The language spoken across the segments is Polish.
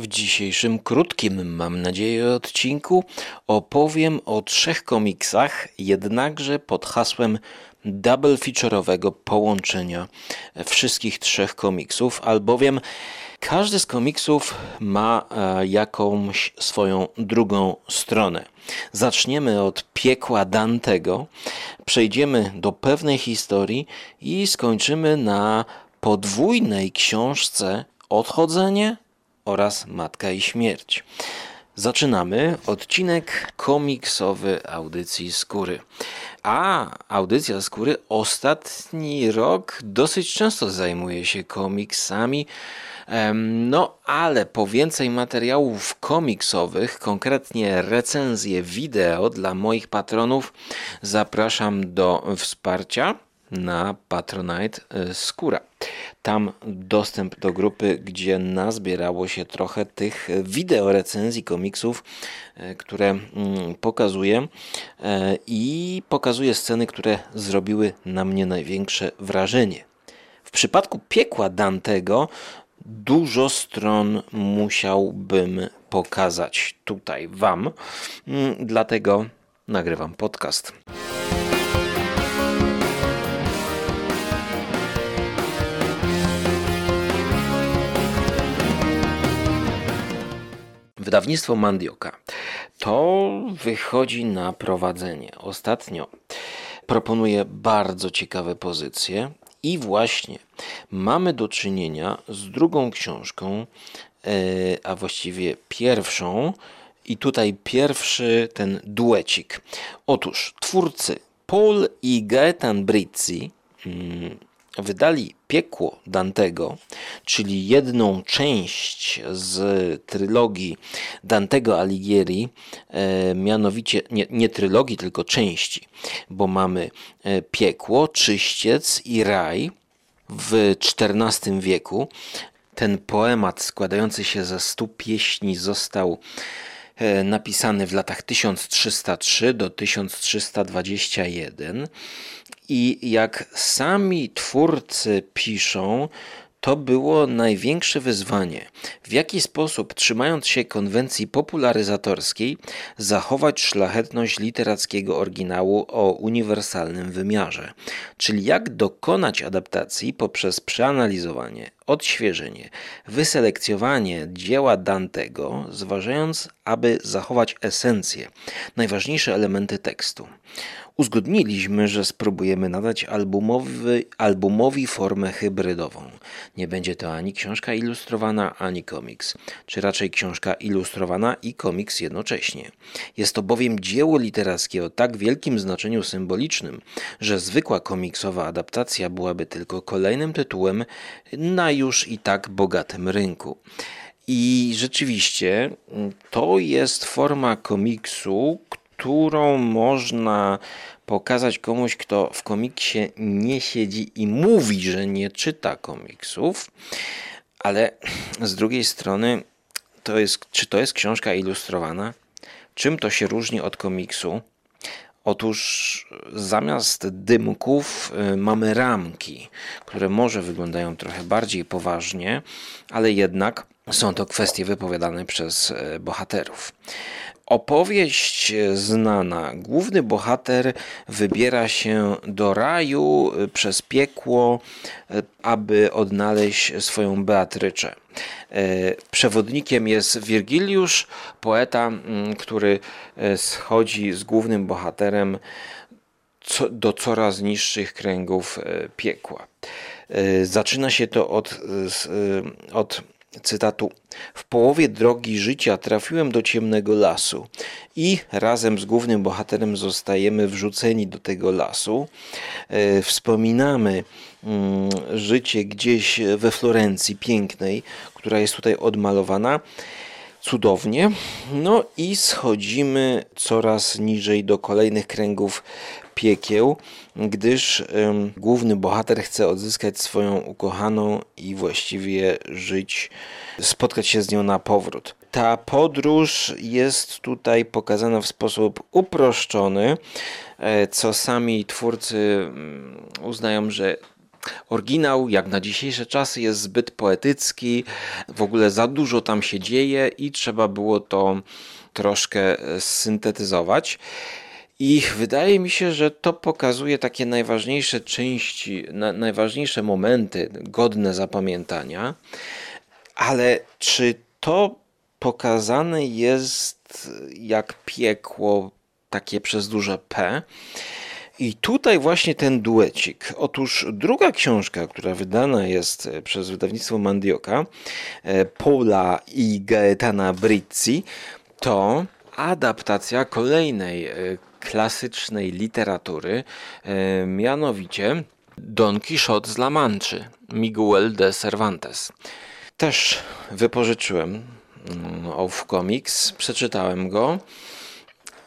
W dzisiejszym krótkim, mam nadzieję, odcinku opowiem o trzech komiksach, jednakże pod hasłem double feature'owego połączenia wszystkich trzech komiksów, albowiem każdy z komiksów ma e, jakąś swoją drugą stronę. Zaczniemy od piekła Dantego, przejdziemy do pewnej historii i skończymy na podwójnej książce Odchodzenie oraz Matka i Śmierć. Zaczynamy odcinek komiksowy audycji Skóry. A audycja Skóry ostatni rok dosyć często zajmuje się komiksami. No, ale po więcej materiałów komiksowych, konkretnie recenzje wideo dla moich patronów, zapraszam do wsparcia na Patronite e, Skóra. Tam dostęp do grupy, gdzie nazbierało się trochę tych wideo recenzji komiksów, e, które mm, pokazuję e, i pokazuję sceny, które zrobiły na mnie największe wrażenie. W przypadku piekła Dantego dużo stron musiałbym pokazać tutaj Wam, dlatego nagrywam podcast. Wydawnictwo Mandioka. To wychodzi na prowadzenie. Ostatnio proponuje bardzo ciekawe pozycje i właśnie mamy do czynienia z drugą książką, e, a właściwie pierwszą, i tutaj pierwszy ten duecik. Otóż twórcy Paul i Gaetan Brizzi mm, wydali Piekło Dantego, czyli jedną część z trylogii Dantego Alighieri, e, mianowicie nie, nie trylogii, tylko części, bo mamy e, Piekło, Czyściec i Raj w XIV wieku. Ten poemat składający się ze stu pieśni został napisany w latach 1303 do 1321 i jak sami twórcy piszą, to było największe wyzwanie. W jaki sposób, trzymając się konwencji popularyzatorskiej, zachować szlachetność literackiego oryginału o uniwersalnym wymiarze? Czyli jak dokonać adaptacji poprzez przeanalizowanie, odświeżenie, wyselekcjowanie dzieła Dantego, zważając, aby zachować esencję, najważniejsze elementy tekstu. Uzgodniliśmy, że spróbujemy nadać albumowy, albumowi formę hybrydową. Nie będzie to ani książka ilustrowana, ani komiks, czy raczej książka ilustrowana i komiks jednocześnie. Jest to bowiem dzieło literackie o tak wielkim znaczeniu symbolicznym, że zwykła komiksowa adaptacja byłaby tylko kolejnym tytułem na już i tak bogatym rynku. I rzeczywiście to jest forma komiksu, którą można pokazać komuś, kto w komiksie nie siedzi i mówi, że nie czyta komiksów, ale z drugiej strony, to jest, czy to jest książka ilustrowana? Czym to się różni od komiksu? Otóż zamiast dymków y, mamy ramki, które może wyglądają trochę bardziej poważnie, ale jednak są to kwestie wypowiadane przez y, bohaterów. Opowieść znana. Główny bohater wybiera się do raju y, przez piekło, y, aby odnaleźć swoją Beatryczę. Przewodnikiem jest Wirgiliusz, poeta, który schodzi z głównym bohaterem do coraz niższych kręgów piekła. Zaczyna się to od, od cytatu: W połowie drogi życia trafiłem do ciemnego lasu i razem z głównym bohaterem zostajemy wrzuceni do tego lasu. E, wspominamy mm, życie gdzieś we Florencji pięknej, która jest tutaj odmalowana cudownie. No i schodzimy coraz niżej do kolejnych kręgów piekieł, gdyż ym, główny bohater chce odzyskać swoją ukochaną i właściwie żyć, spotkać się z nią na powrót. Ta podróż jest tutaj pokazana w sposób uproszczony, e, co sami twórcy mm, uznają, że Oryginał, jak na dzisiejsze czasy, jest zbyt poetycki, w ogóle za dużo tam się dzieje i trzeba było to troszkę syntetyzować. I wydaje mi się, że to pokazuje takie najważniejsze części, na, najważniejsze momenty godne zapamiętania. Ale czy to pokazane jest jak piekło takie przez duże P? I tutaj właśnie ten duecik. Otóż druga książka, która wydana jest przez wydawnictwo Mandioka, e, Paula i Gaetana Brizzi, to adaptacja kolejnej e, klasycznej literatury, e, mianowicie Don Quixote z La Manczy, Miguel de Cervantes. Też wypożyczyłem mm, Off Comics, przeczytałem go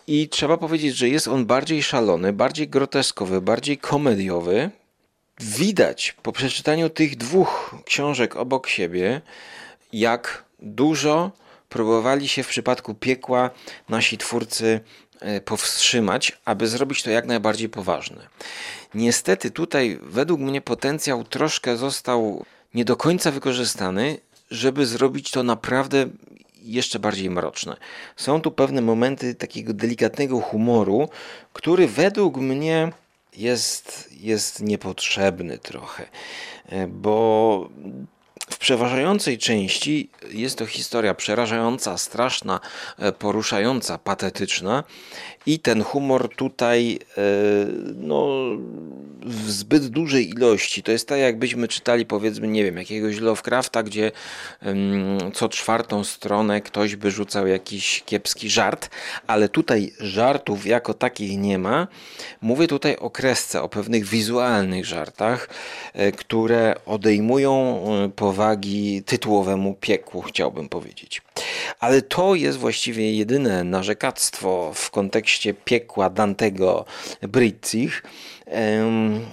i trzeba powiedzieć, że jest on bardziej szalony, bardziej groteskowy, bardziej komediowy. Widać po przeczytaniu tych dwóch książek obok siebie, jak dużo próbowali się w przypadku piekła nasi twórcy e, powstrzymać, aby zrobić to jak najbardziej poważne. Niestety tutaj według mnie potencjał troszkę został nie do końca wykorzystany, żeby zrobić to naprawdę jeszcze bardziej mroczne. Są tu pewne momenty takiego delikatnego humoru, który według mnie jest, jest niepotrzebny trochę, e, bo przeważającej części jest to historia przerażająca, straszna, e, poruszająca, patetyczna i ten humor tutaj e, no, w zbyt dużej ilości. To jest tak, jakbyśmy czytali, powiedzmy, nie wiem, jakiegoś Lovecrafta, gdzie co czwartą stronę ktoś by rzucał jakiś kiepski żart, ale tutaj żartów jako takich nie ma. Mówię tutaj o kresce, o pewnych wizualnych żartach, e, które odejmują powagi tytułowemu piekłu, chciałbym powiedzieć. Ale to jest właściwie jedyne narzekactwo w kontekście piekła Dantego Britzich.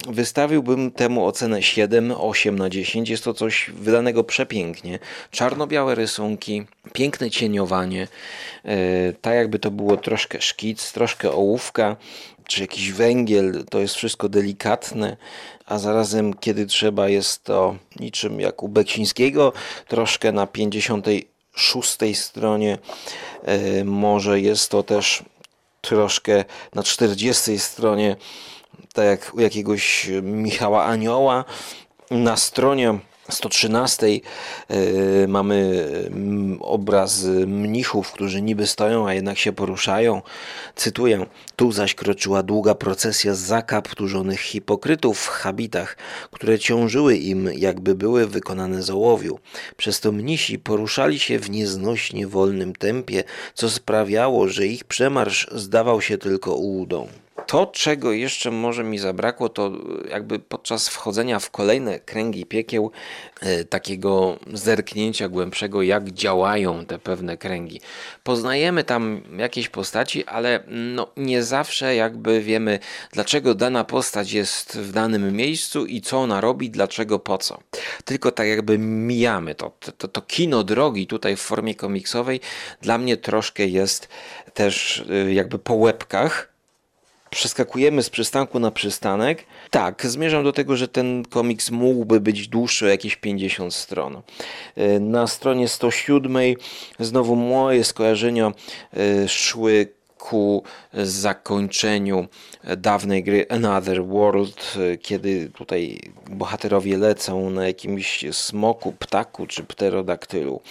Wystawiłbym temu ocenę 7, 8 na 10. Jest to coś wydanego przepięknie. Czarno-białe rysunki, piękne cieniowanie, e, tak jakby to było troszkę szkic, troszkę ołówka, czy jakiś węgiel, to jest wszystko delikatne, a zarazem kiedy trzeba jest to niczym jak u Beksińskiego, troszkę na 56 stronie, e, może jest to też troszkę na 40 stronie tak jak u jakiegoś Michała Anioła. Na stronie 113 e, mamy mm, obraz mnichów, którzy niby stoją, a jednak się poruszają. Cytuję: Tu zaś kroczyła długa procesja zakapturzonych hipokrytów w habitach, które ciążyły im, jakby były wykonane z ołowiu. Przez to mnisi poruszali się w nieznośnie wolnym tempie, co sprawiało, że ich przemarsz zdawał się tylko ułudą. To, czego jeszcze może mi zabrakło, to jakby podczas wchodzenia w kolejne kręgi piekieł, e, takiego zerknięcia głębszego, jak działają te pewne kręgi. Poznajemy tam jakieś postaci, ale no, nie zawsze jakby wiemy, dlaczego dana postać jest w danym miejscu i co ona robi, dlaczego, po co. Tylko tak jakby mijamy to. To, to kino drogi tutaj w formie komiksowej dla mnie troszkę jest też e, jakby po łebkach przeskakujemy z przystanku na przystanek. Tak, zmierzam do tego, że ten komiks mógłby być dłuższy o jakieś 50 stron. E, na stronie 107 znowu moje skojarzenia e, szły ku zakończeniu dawnej gry Another World, kiedy tutaj bohaterowie lecą na jakimś smoku, ptaku czy pterodaktylu.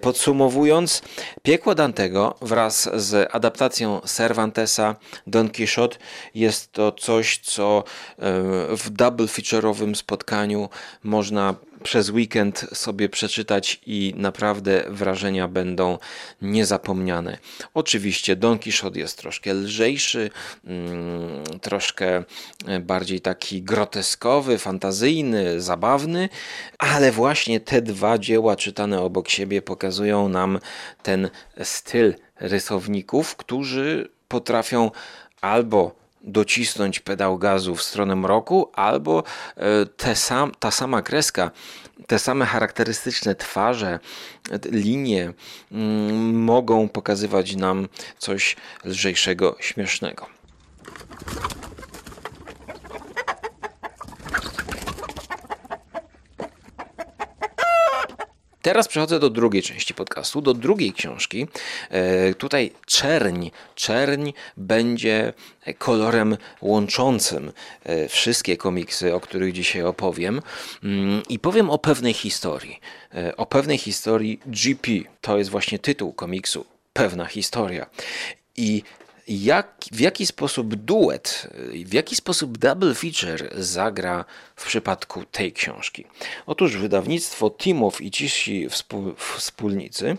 Podsumowując, Piekło Dantego wraz z adaptacją Cervantesa Don Quixote jest to coś, co e, w double feature'owym spotkaniu można przez weekend sobie przeczytać i naprawdę wrażenia będą niezapomniane. Oczywiście Don Quixote jest troszkę lżejszy, mm, troszkę bardziej taki groteskowy, fantazyjny, zabawny, ale właśnie te dwa dzieła czytane obok siebie pokazują nam ten styl rysowników, którzy potrafią albo docisnąć pedał gazu w stronę mroku, albo e, te sam, ta sama kreska, te same charakterystyczne twarze, linie mm, mogą pokazywać nam coś lżejszego, śmiesznego. Teraz przechodzę do drugiej części podcastu, do drugiej książki. E, tutaj czerń, czerń będzie kolorem łączącym e, wszystkie komiksy, o których dzisiaj opowiem. Mm, I powiem o pewnej historii. E, o pewnej historii GP. To jest właśnie tytuł komiksu. Pewna historia. I jak, w jaki sposób duet, w jaki sposób double feature zagra w przypadku tej książki. Otóż wydawnictwo Timow i Cisi Wspólnicy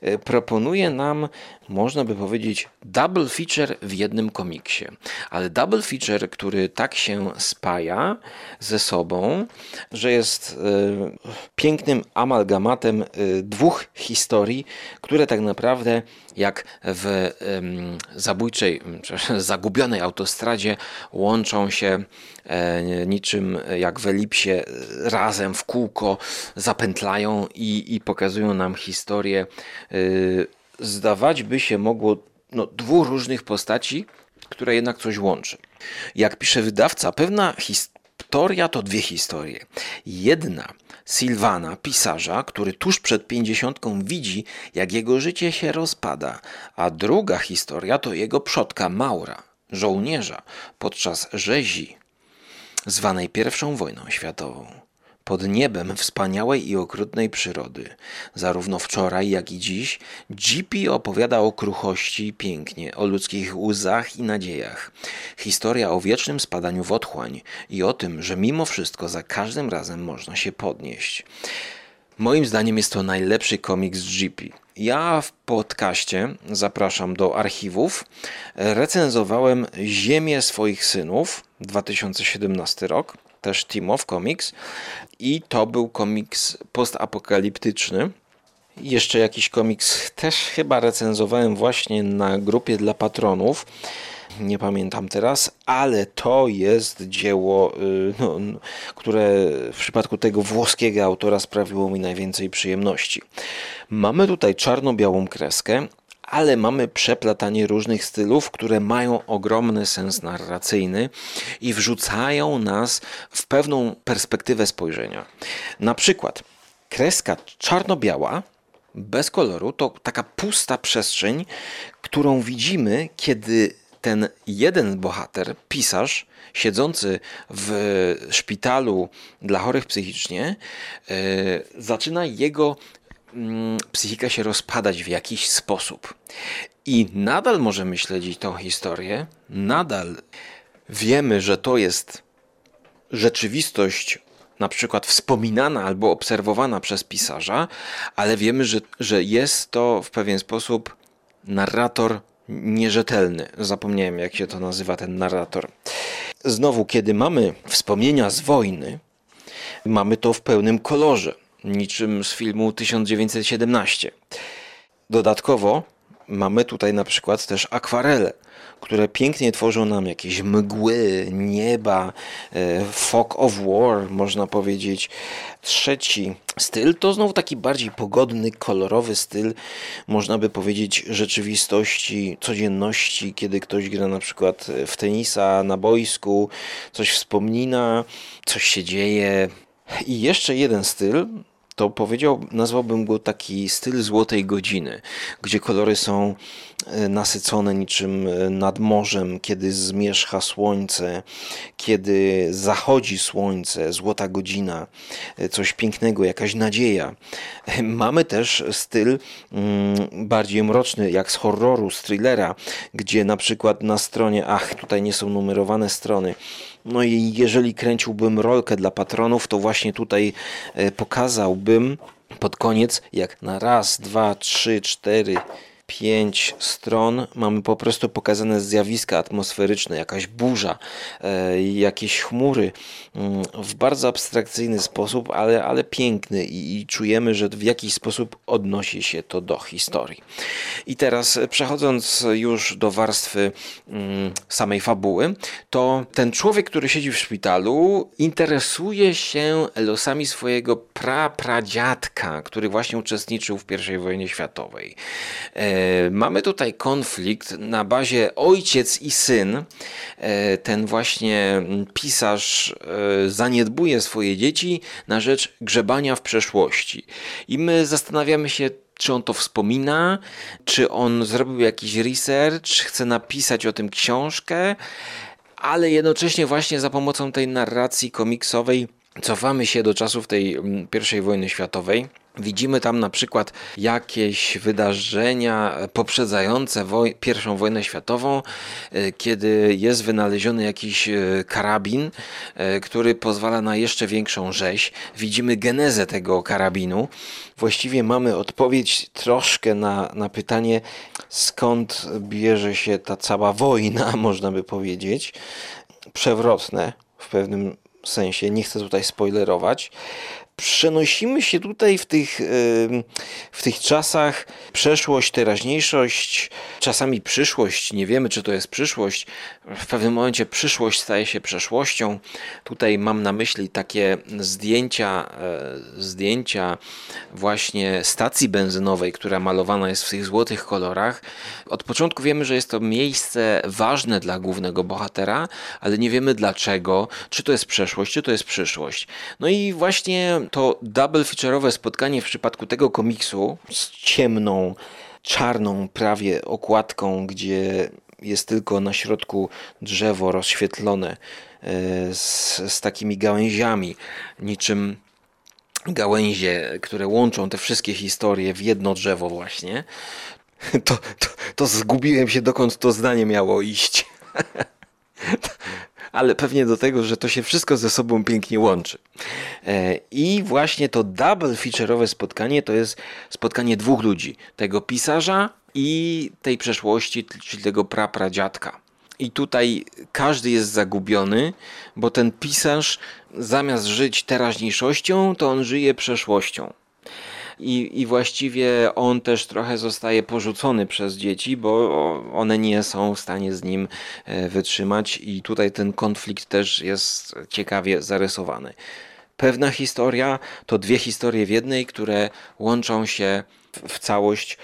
e, proponuje nam, można by powiedzieć, double feature w jednym komiksie. Ale double feature, który tak się spaja ze sobą, że jest e, pięknym amalgamatem e, dwóch historii, które tak naprawdę jak w zabójczej, zagubionej autostradzie łączą się niczym jak w elipsie razem w kółko zapętlają i, i pokazują nam historię. Y, zdawać by się mogło no, dwóch różnych postaci, które jednak coś łączy. Jak pisze wydawca, pewna historia to dwie historie. Jedna Sylwana, pisarza, który tuż przed pięćdziesiątką widzi, jak jego życie się rozpada, a druga historia to jego przodka Maura, żołnierza, podczas rzezi zwanej I wojną światową. Pod niebem wspaniałej i okrutnej przyrody, zarówno wczoraj, jak i dziś, GP opowiada o kruchości pięknie, o ludzkich łzach i nadziejach. Historia o wiecznym spadaniu w otchłań i o tym, że mimo wszystko za każdym razem można się podnieść. Moim zdaniem jest to najlepszy komiks GP. Ja w podcaście zapraszam do archiwów. Recenzowałem Ziemię swoich synów 2017 rok, też Team of Comics i to był komiks postapokaliptyczny. Jeszcze jakiś komiks też chyba recenzowałem właśnie na grupie dla patronów nie pamiętam teraz, ale to jest dzieło, y, no, które w przypadku tego włoskiego autora sprawiło mi najwięcej przyjemności. Mamy tutaj czarno-białą kreskę, ale mamy przeplatanie różnych stylów, które mają ogromny sens narracyjny i wrzucają nas w pewną perspektywę spojrzenia. Na przykład kreska czarno-biała bez koloru to taka pusta przestrzeń, którą widzimy, kiedy ten jeden bohater, pisarz, siedzący w szpitalu dla chorych psychicznie, yy, zaczyna jego psychika się rozpadać w jakiś sposób. I nadal możemy śledzić tą historię, nadal wiemy, że to jest rzeczywistość na przykład wspominana albo obserwowana przez pisarza, ale wiemy, że, że jest to w pewien sposób narrator nierzetelny. Zapomniałem, jak się to nazywa ten narrator. Znowu, kiedy mamy wspomnienia z wojny, mamy to w pełnym kolorze, niczym z filmu 1917. Dodatkowo mamy tutaj na przykład też akwarele które pięknie tworzą nam jakieś mgły, nieba, e, fog of war, można powiedzieć. Trzeci styl to znowu taki bardziej pogodny, kolorowy styl, można by powiedzieć, rzeczywistości, codzienności, kiedy ktoś gra na przykład w tenisa na boisku, coś wspomina, coś się dzieje. I jeszcze jeden styl, to powiedział, nazwałbym go taki styl złotej godziny, gdzie kolory są e, nasycone niczym e, nad morzem, kiedy zmierzcha słońce, kiedy zachodzi słońce, złota godzina, e, coś pięknego, jakaś nadzieja. Mamy też styl mm, bardziej mroczny, jak z horroru, z thrillera, gdzie na przykład na stronie, ach, tutaj nie są numerowane strony, no i jeżeli kręciłbym rolkę dla patronów, to właśnie tutaj e, pokazałbym pod koniec, jak na raz, dwa, trzy, cztery, pięć stron mamy po prostu pokazane zjawiska atmosferyczne, jakaś burza, e, jakieś chmury mm, w bardzo abstrakcyjny sposób, ale, ale piękny i, i czujemy, że w jakiś sposób odnosi się to do historii. I teraz e, przechodząc już do warstwy mm, samej fabuły, to ten człowiek, który siedzi w szpitalu, interesuje się losami swojego pra-pradziadka, który właśnie uczestniczył w I wojnie światowej. E, Mamy tutaj konflikt na bazie ojciec i syn. Ten właśnie pisarz zaniedbuje swoje dzieci na rzecz grzebania w przeszłości. I my zastanawiamy się, czy on to wspomina, czy on zrobił jakiś research, chce napisać o tym książkę, ale jednocześnie właśnie za pomocą tej narracji komiksowej cofamy się do czasów tej mm, I wojny światowej. Widzimy tam na przykład jakieś wydarzenia poprzedzające woj I wojnę światową, e, kiedy jest wynaleziony jakiś e, karabin, e, który pozwala na jeszcze większą rzeź. Widzimy genezę tego karabinu. Właściwie mamy odpowiedź troszkę na, na pytanie, skąd bierze się ta cała wojna, można by powiedzieć. Przewrotne w pewnym sensie, nie chcę tutaj spoilerować przenosimy się tutaj w tych, w tych czasach przeszłość, teraźniejszość, czasami przyszłość. Nie wiemy, czy to jest przyszłość. W pewnym momencie przyszłość staje się przeszłością. Tutaj mam na myśli takie zdjęcia, e, zdjęcia właśnie stacji benzynowej, która malowana jest w tych złotych kolorach. Od początku wiemy, że jest to miejsce ważne dla głównego bohatera, ale nie wiemy dlaczego, czy to jest przeszłość, czy to jest przyszłość. No i właśnie to double feature'owe spotkanie w przypadku tego komiksu z ciemną, czarną prawie okładką, gdzie jest tylko na środku drzewo rozświetlone e, z, z takimi gałęziami, niczym gałęzie, które łączą te wszystkie historie w jedno drzewo właśnie, to, to, to zgubiłem się, dokąd to zdanie miało iść. ale pewnie do tego, że to się wszystko ze sobą pięknie łączy. E, I właśnie to double feature'owe spotkanie to jest spotkanie dwóch ludzi. Tego pisarza i tej przeszłości, czyli tego prapradziadka. I tutaj każdy jest zagubiony, bo ten pisarz zamiast żyć teraźniejszością, to on żyje przeszłością i, i właściwie on też trochę zostaje porzucony przez dzieci, bo one nie są w stanie z nim e, wytrzymać i tutaj ten konflikt też jest ciekawie zarysowany. Pewna historia to dwie historie w jednej, które łączą się w całość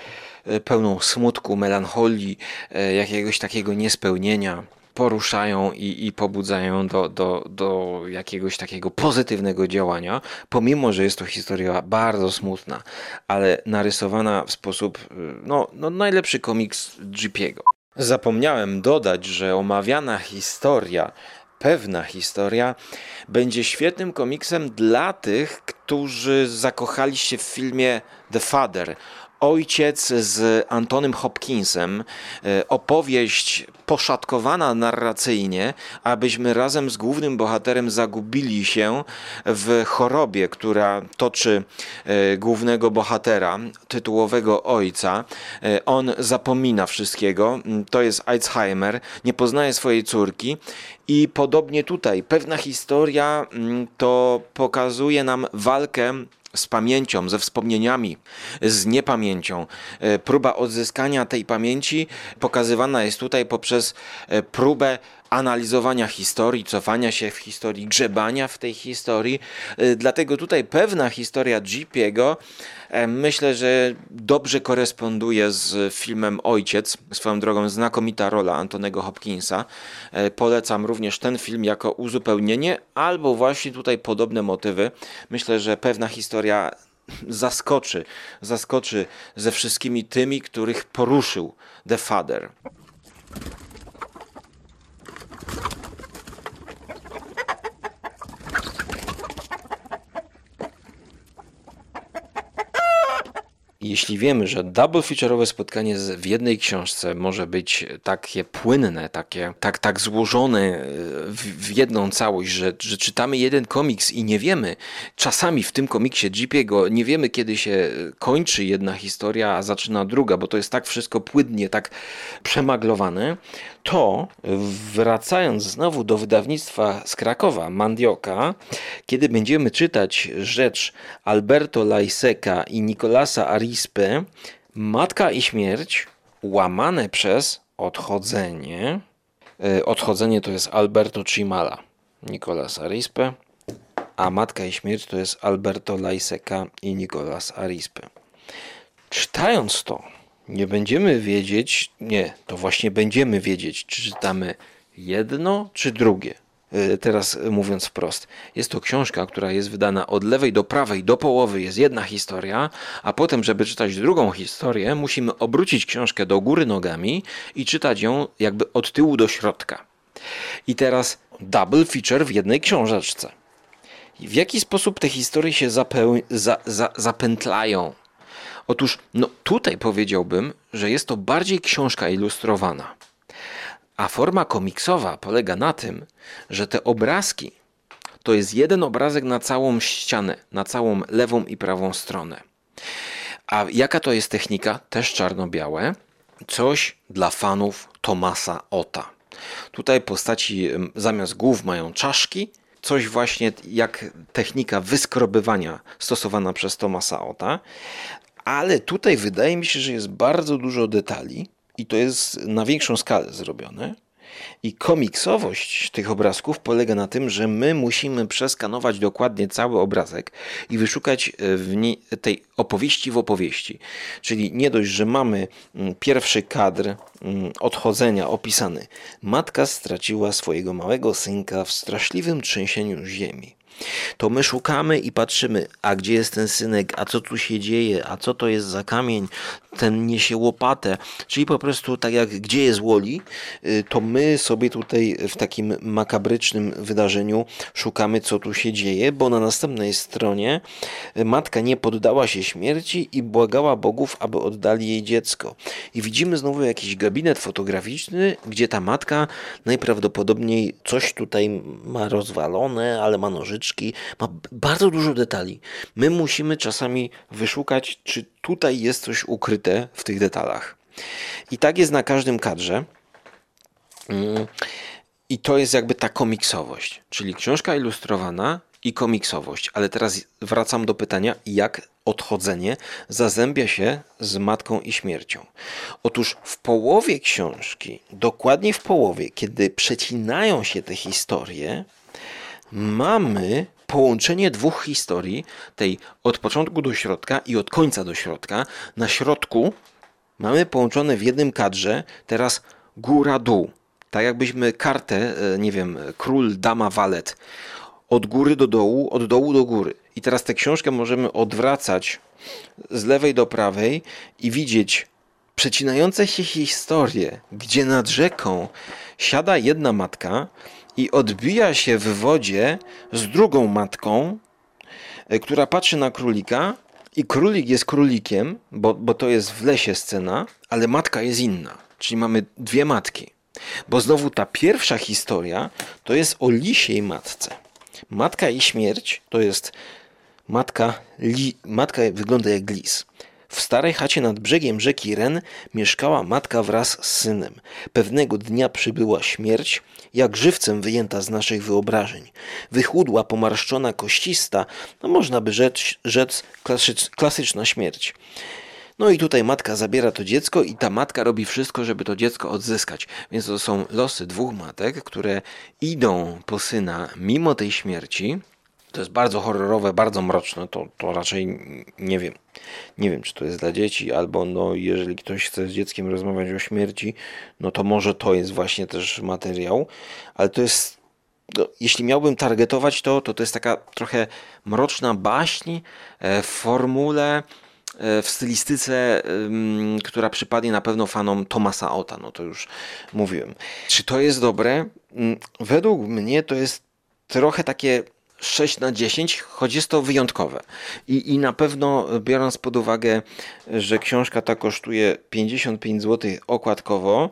e, pełną smutku, melancholii, e, jakiegoś takiego niespełnienia poruszają i, i pobudzają do, do, do jakiegoś takiego pozytywnego działania, pomimo, że jest to historia bardzo smutna, ale narysowana w sposób, y, no, no najlepszy komiks GP'ego. Zapomniałem dodać, że omawiana historia pewna historia będzie świetnym komiksem dla tych, którzy zakochali się w filmie The Father Ojciec z Antonym Hopkinsem, e, opowieść poszatkowana narracyjnie, abyśmy razem z głównym bohaterem zagubili się w chorobie, która toczy e, głównego bohatera, tytułowego ojca. E, on zapomina wszystkiego, to jest Alzheimer, nie poznaje swojej córki i podobnie tutaj pewna historia to pokazuje nam walkę z pamięcią, ze wspomnieniami, z niepamięcią. E, próba odzyskania tej pamięci pokazywana jest tutaj poprzez e, próbę analizowania historii, cofania się w historii, grzebania w tej historii. E, dlatego tutaj pewna historia Jeepiego myślę, że dobrze koresponduje z filmem Ojciec. Swoją drogą znakomita rola Antonego Hopkinsa. Polecam również ten film jako uzupełnienie albo właśnie tutaj podobne motywy. Myślę, że pewna historia zaskoczy, zaskoczy ze wszystkimi tymi, których poruszył The Father. Jeśli wiemy, że double feature'owe spotkanie w jednej książce może być takie płynne, takie, tak, tak złożone e, w, w jedną całość, że, że czytamy jeden komiks i nie wiemy, czasami w tym komiksie Jeepiego nie wiemy, kiedy się kończy jedna historia, a zaczyna druga, bo to jest tak wszystko płynnie, tak przemaglowane, to wracając znowu do wydawnictwa z Krakowa, Mandioka, kiedy będziemy czytać rzecz Alberto Lajseka i Nicolasa Arispy, Matka i Śmierć, łamane przez odchodzenie. E, odchodzenie to jest Alberto Cimala, Nicolas Arispe, a Matka i Śmierć to jest Alberto Lajseka i Nicolas Arispe. Czytając to, nie będziemy wiedzieć, nie, to właśnie będziemy wiedzieć, czy czytamy jedno czy drugie. E, teraz mówiąc wprost, jest to książka, która jest wydana od lewej do prawej, do połowy jest jedna historia, a potem, żeby czytać drugą historię, musimy obrócić książkę do góry nogami i czytać ją jakby od tyłu do środka. I teraz double feature w jednej książeczce. W jaki sposób te historie się za, za, zapętlają? Otóż, no tutaj powiedziałbym, że jest to bardziej książka ilustrowana. A forma komiksowa polega na tym, że te obrazki to jest jeden obrazek na całą ścianę, na całą lewą i prawą stronę. A jaka to jest technika? Też czarno-białe. Coś dla fanów Tomasa Ota. Tutaj postaci zamiast głów mają czaszki, coś właśnie jak technika wyskrobywania stosowana przez Tomasa Ota, ale tutaj wydaje mi się, że jest bardzo dużo detali i to jest na większą skalę zrobione. I komiksowość tych obrazków polega na tym, że my musimy przeskanować dokładnie cały obrazek i wyszukać e, tej opowieści w opowieści. Czyli nie dość, że mamy mm, pierwszy kadr mm, odchodzenia opisany. Matka straciła swojego małego synka w straszliwym trzęsieniu ziemi to my szukamy i patrzymy, a gdzie jest ten synek, a co tu się dzieje, a co to jest za kamień, ten niesie łopatę, czyli po prostu tak jak gdzie jest Woli, y, to my sobie tutaj w takim makabrycznym wydarzeniu szukamy, co tu się dzieje, bo na następnej stronie matka nie poddała się śmierci i błagała bogów, aby oddali jej dziecko. I widzimy znowu jakiś gabinet fotograficzny, gdzie ta matka najprawdopodobniej coś tutaj ma rozwalone, ale ma nożyczki, ma bardzo dużo detali. My musimy czasami wyszukać, czy tutaj jest coś ukryte w tych detalach. I tak jest na każdym kadrze. Mm, I to jest jakby ta komiksowość, czyli książka ilustrowana i komiksowość. Ale teraz wracam do pytania, jak odchodzenie zazębia się z matką i śmiercią. Otóż w połowie książki, dokładnie w połowie, kiedy przecinają się te historie, mamy połączenie dwóch historii, tej od początku do środka i od końca do środka. Na środku mamy połączone w jednym kadrze teraz góra-dół. Tak jakbyśmy kartę, e, nie wiem, król, dama, walet od góry do dołu, od dołu do góry. I teraz tę książkę możemy odwracać z lewej do prawej i widzieć przecinające się historie, gdzie nad rzeką siada jedna matka i odbija się w wodzie z drugą matką, e, która patrzy na królika i królik jest królikiem, bo, bo to jest w lesie scena, ale matka jest inna. Czyli mamy dwie matki. Bo znowu ta pierwsza historia to jest o lisiej matce. Matka i śmierć to jest matka, li, matka wygląda jak lis. W starej chacie nad brzegiem rzeki Ren mieszkała matka wraz z synem. Pewnego dnia przybyła śmierć, jak żywcem wyjęta z naszych wyobrażeń. Wychudła, pomarszczona, koścista, no można by rzec, rzec klasycz, klasyczna śmierć. No i tutaj matka zabiera to dziecko i ta matka robi wszystko, żeby to dziecko odzyskać. Więc to są losy dwóch matek, które idą po syna mimo tej śmierci, to jest bardzo horrorowe, bardzo mroczne, to, to raczej nie wiem. Nie wiem, czy to jest dla dzieci, albo no, jeżeli ktoś chce z dzieckiem rozmawiać o śmierci, no to może to jest właśnie też materiał, ale to jest, no, jeśli miałbym targetować to, to to jest taka trochę mroczna baśń e, w formule, e, w stylistyce, która przypadnie na pewno fanom Tomasa Ota, no to już mówiłem. Czy to jest dobre? Mm, według mnie to jest trochę takie 6 na 10, choć jest to wyjątkowe. I, I na pewno biorąc pod uwagę, że książka ta kosztuje 55 zł okładkowo,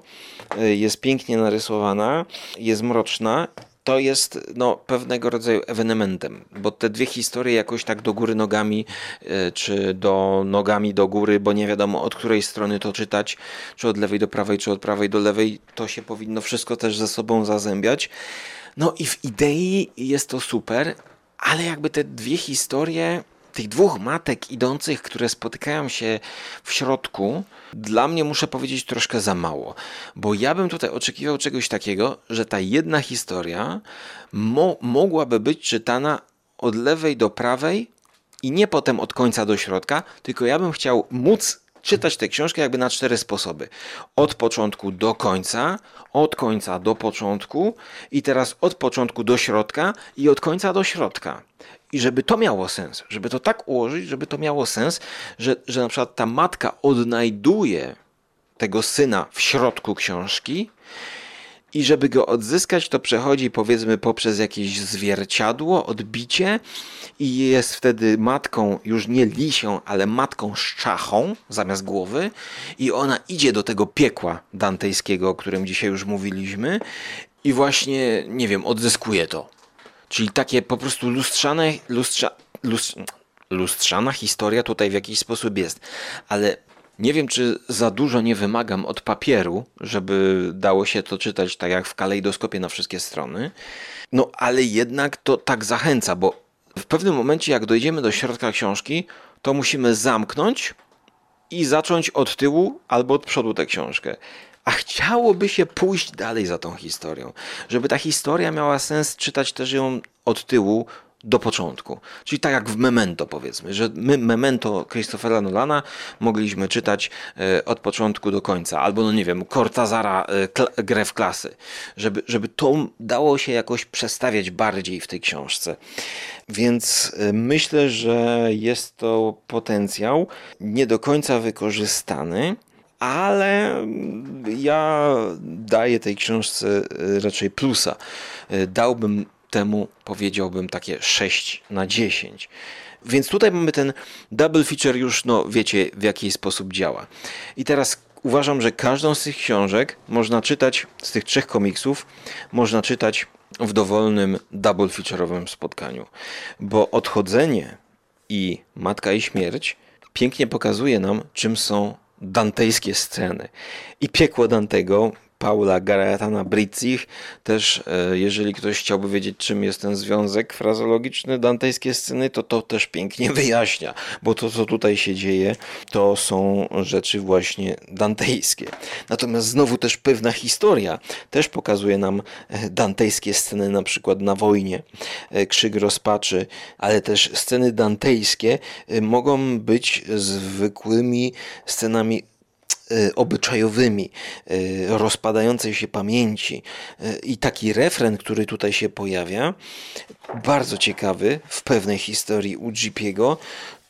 y, jest pięknie narysowana, jest mroczna to jest no, pewnego rodzaju ewenementem, bo te dwie historie jakoś tak do góry nogami, czy do nogami do góry, bo nie wiadomo od której strony to czytać, czy od lewej do prawej, czy od prawej do lewej, to się powinno wszystko też ze sobą zazębiać. No i w idei jest to super, ale jakby te dwie historie tych dwóch matek idących, które spotykają się w środku, dla mnie muszę powiedzieć troszkę za mało. Bo ja bym tutaj oczekiwał czegoś takiego, że ta jedna historia mo mogłaby być czytana od lewej do prawej i nie potem od końca do środka, tylko ja bym chciał móc czytać tę książkę jakby na cztery sposoby. Od początku do końca, od końca do początku i teraz od początku do środka i od końca do środka. I żeby to miało sens, żeby to tak ułożyć, żeby to miało sens, że, że na przykład ta matka odnajduje tego syna w środku książki i żeby go odzyskać, to przechodzi powiedzmy poprzez jakieś zwierciadło, odbicie i jest wtedy matką, już nie lisią, ale matką szczachą zamiast głowy i ona idzie do tego piekła dantejskiego, o którym dzisiaj już mówiliśmy i właśnie, nie wiem, odzyskuje to. Czyli takie po prostu lustrzane, lustrza, lustrzana historia tutaj w jakiś sposób jest. Ale nie wiem, czy za dużo nie wymagam od papieru, żeby dało się to czytać tak jak w kalejdoskopie na wszystkie strony. No ale jednak to tak zachęca, bo w pewnym momencie, jak dojdziemy do środka książki, to musimy zamknąć i zacząć od tyłu albo od przodu tę książkę. A chciałoby się pójść dalej za tą historią, żeby ta historia miała sens czytać też ją od tyłu, do początku. Czyli tak jak w Memento powiedzmy, że my Memento Christophera Nolana mogliśmy czytać e, od początku do końca, albo no nie wiem, Cortazara e, grę w klasy, żeby, żeby to dało się jakoś przestawiać bardziej w tej książce. Więc e, myślę, że jest to potencjał nie do końca wykorzystany, ale ja daję tej książce raczej plusa. Dałbym temu powiedziałbym takie 6 na 10. Więc tutaj mamy ten double feature już, no wiecie w jaki sposób działa. I teraz uważam, że każdą z tych książek można czytać, z tych trzech komiksów, można czytać w dowolnym double feature'owym spotkaniu. Bo odchodzenie i Matka i Śmierć pięknie pokazuje nam, czym są dantejskie sceny. I piekło Dantego Paula Garetana Britzich. Też, e, jeżeli ktoś chciałby wiedzieć, czym jest ten związek frazologiczny dantejskie sceny, to to też pięknie wyjaśnia, bo to, co tutaj się dzieje, to są rzeczy właśnie dantejskie. Natomiast znowu też pewna historia też pokazuje nam e, dantejskie sceny, na przykład na wojnie, e, krzyk rozpaczy, ale też sceny dantejskie mogą być zwykłymi scenami obyczajowymi, e, rozpadającej się pamięci. E, I taki refren, który tutaj się pojawia, bardzo ciekawy w pewnej historii u Jeepiego,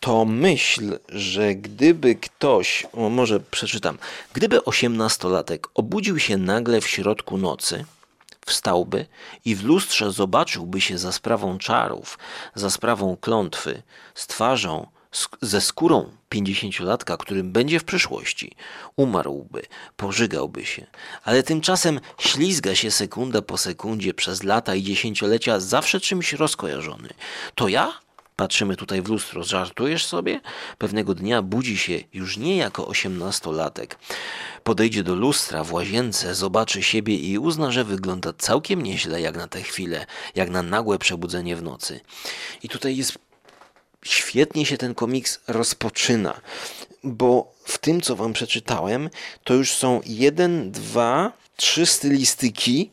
to myśl, że gdyby ktoś, może przeczytam, gdyby osiemnastolatek obudził się nagle w środku nocy, wstałby i w lustrze zobaczyłby się za sprawą czarów, za sprawą klątwy, z twarzą, ze skórą pięćdziesięciolatka, którym będzie w przyszłości, umarłby, pożygałby się, ale tymczasem ślizga się sekunda po sekundzie przez lata i dziesięciolecia zawsze czymś rozkojarzony. To ja? Patrzymy tutaj w lustro, żartujesz sobie? Pewnego dnia budzi się już nie jako osiemnastolatek. Podejdzie do lustra w łazience, zobaczy siebie i uzna, że wygląda całkiem nieźle jak na tę chwilę, jak na nagłe przebudzenie w nocy. I tutaj jest świetnie się ten komiks rozpoczyna, bo w tym, co wam przeczytałem, to już są jeden, dwa, trzy stylistyki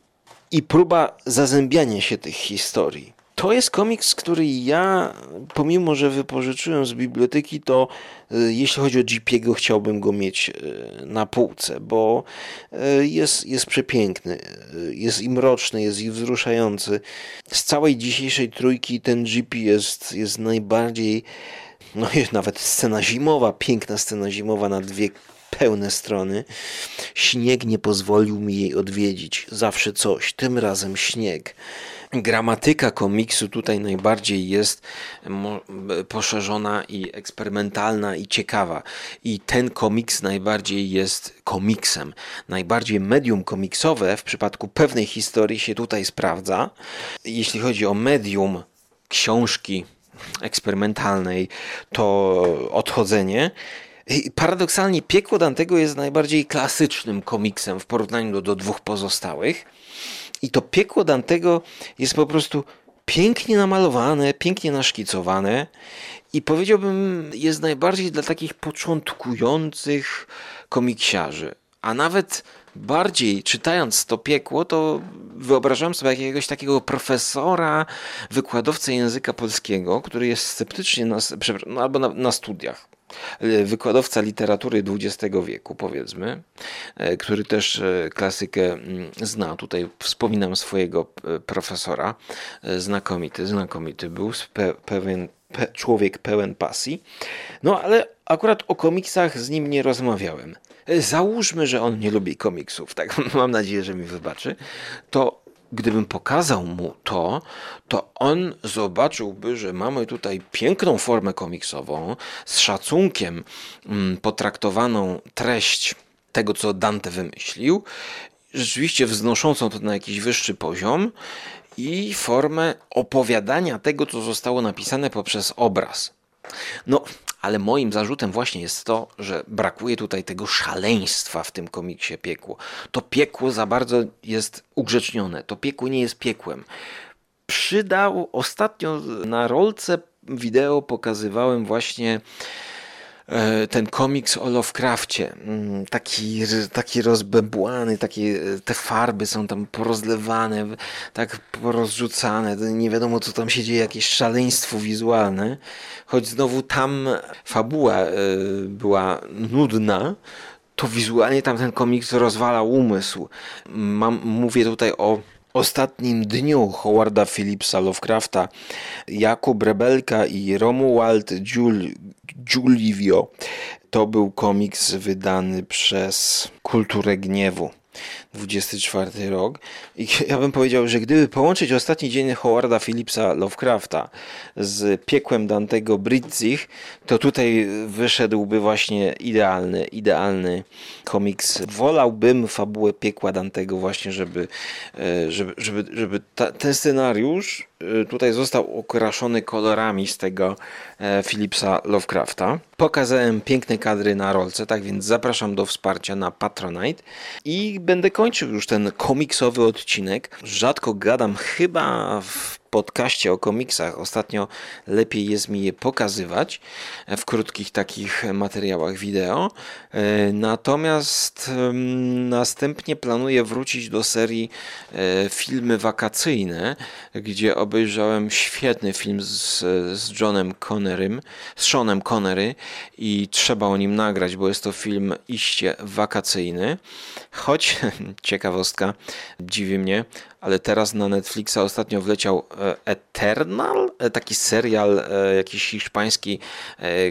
i próba zazębiania się tych historii. To jest komiks, który ja, pomimo że wypożyczyłem z biblioteki, to y, jeśli chodzi o GP'ego, chciałbym go mieć y, na półce, bo y, jest, jest przepiękny, jest i mroczny, jest i wzruszający. Z całej dzisiejszej trójki ten GP jest, jest najbardziej, no jest nawet scena zimowa, piękna scena zimowa na dwie pełne strony. Śnieg nie pozwolił mi jej odwiedzić. Zawsze coś, tym razem śnieg. Gramatyka komiksu tutaj najbardziej jest poszerzona i eksperymentalna i ciekawa. I ten komiks najbardziej jest komiksem. Najbardziej medium komiksowe w przypadku pewnej historii się tutaj sprawdza. Jeśli chodzi o medium książki eksperymentalnej, to odchodzenie. Paradoksalnie Piekło Dantego jest najbardziej klasycznym komiksem w porównaniu do, do dwóch pozostałych. I to piekło Dantego jest po prostu pięknie namalowane, pięknie naszkicowane i powiedziałbym jest najbardziej dla takich początkujących komiksiarzy. A nawet bardziej czytając to piekło, to wyobrażam sobie jakiegoś takiego profesora, wykładowcę języka polskiego, który jest sceptycznie na, no, albo na, na studiach wykładowca literatury XX wieku, powiedzmy, e, który też klasykę mm, zna. Tutaj wspominam swojego profesora. Znakomity, znakomity był, pewien człowiek pełen pasji. No ale akurat o komiksach z nim nie rozmawiałem. Załóżmy, że on nie lubi komiksów, tak mam nadzieję, że mi wybaczy. To gdybym pokazał mu to, to on zobaczyłby, że mamy tutaj piękną formę komiksową, z szacunkiem mm, potraktowaną treść tego, co Dante wymyślił, rzeczywiście wznoszącą to na jakiś wyższy poziom i formę opowiadania tego, co zostało napisane poprzez obraz. No, ale moim zarzutem właśnie jest to, że brakuje tutaj tego szaleństwa w tym komiksie piekło. To piekło za bardzo jest ugrzecznione. To piekło nie jest piekłem. Przydał ostatnio na rolce wideo pokazywałem właśnie ten komiks o Lovecraftie, mm, taki, taki rozbebłany, takie, te farby są tam porozlewane, tak porozrzucane, nie wiadomo co tam się dzieje, jakieś szaleństwo wizualne, choć znowu tam fabuła e, była nudna, to wizualnie tam ten komiks rozwala umysł. Mam, mówię tutaj o ostatnim dniu Howarda Phillipsa Lovecrafta. Jakub Rebelka i Romuald Giulivio. To był komiks wydany przez Kulturę Gniewu. 24 rok. I ja bym powiedział, że gdyby połączyć ostatni dzień Howarda Phillipsa Lovecrafta z piekłem Dantego Britzich, to tutaj wyszedłby właśnie idealny, idealny komiks. Wolałbym fabułę piekła Dantego właśnie, żeby, e, żeby, żeby, żeby ta, ten scenariusz e, tutaj został okraszony kolorami z tego e, Phillipsa Lovecrafta. Pokazałem piękne kadry na rolce, tak więc zapraszam do wsparcia na Patronite i będę kończył już ten komiksowy odcinek. Rzadko gadam, chyba w podcaście o komiksach. Ostatnio lepiej jest mi je pokazywać w krótkich takich materiałach wideo. E, natomiast następnie planuję wrócić do serii e, filmy wakacyjne, gdzie obejrzałem świetny film z, z Johnem Connerym, z Seanem Connery i trzeba o nim nagrać, bo jest to film iście wakacyjny. Choć ciekawostka, dziwi mnie, ale teraz na Netflixa ostatnio wleciał e, Eternal, e, taki serial e, jakiś hiszpański,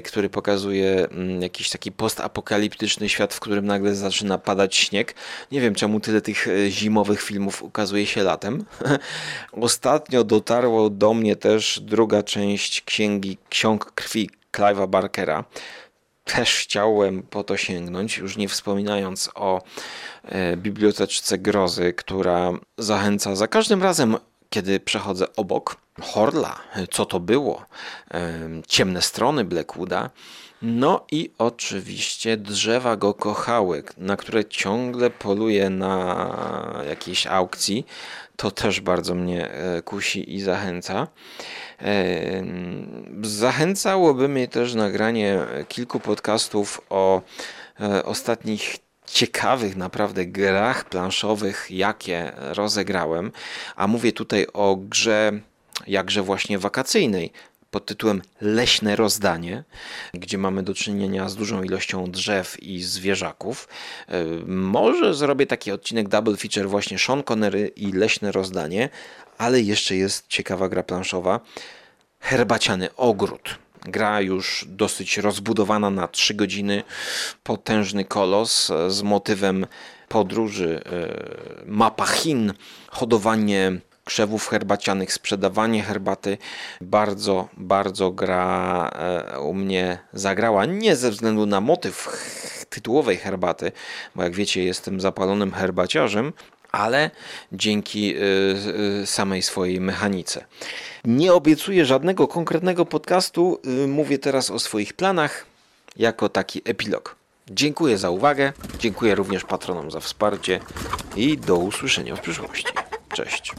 który pokazuje mm, jakiś taki postapokaliptyczny świat, w którym nagle zaczyna padać śnieg. Nie wiem czemu tyle tych zimowych filmów ukazuje się latem. Ostatnio dotarło do mnie też druga część księgi Ksiąg Krwi Clive'a Barkera też chciałem po to sięgnąć, już nie wspominając o e, biblioteczce grozy, która zachęca za każdym razem, kiedy przechodzę obok Horla, co to było, e, ciemne strony Blackwooda, no i oczywiście drzewa go kochały, na które ciągle poluje na jakiejś aukcji. To też bardzo mnie e, kusi i zachęca. Zachęcałoby mnie też nagranie kilku podcastów o e, ostatnich ciekawych naprawdę grach planszowych, jakie rozegrałem, a mówię tutaj o grze jakże właśnie wakacyjnej pod tytułem Leśne Rozdanie, gdzie mamy do czynienia z dużą ilością drzew i zwierzaków. E, może zrobię taki odcinek double feature właśnie Sean Connery i Leśne Rozdanie, ale jeszcze jest ciekawa gra planszowa. Herbaciany Ogród. Gra już dosyć rozbudowana na 3 godziny. Potężny kolos z motywem podróży, e, mapa Chin, hodowanie krzewów herbacianych, sprzedawanie herbaty. Bardzo, bardzo gra e, u mnie zagrała. Nie ze względu na motyw tytułowej herbaty, bo jak wiecie, jestem zapalonym herbaciarzem, ale dzięki y, y, samej swojej mechanice. Nie obiecuję żadnego konkretnego podcastu, mówię teraz o swoich planach jako taki epilog. Dziękuję za uwagę, dziękuję również patronom za wsparcie i do usłyszenia w przyszłości. Cześć.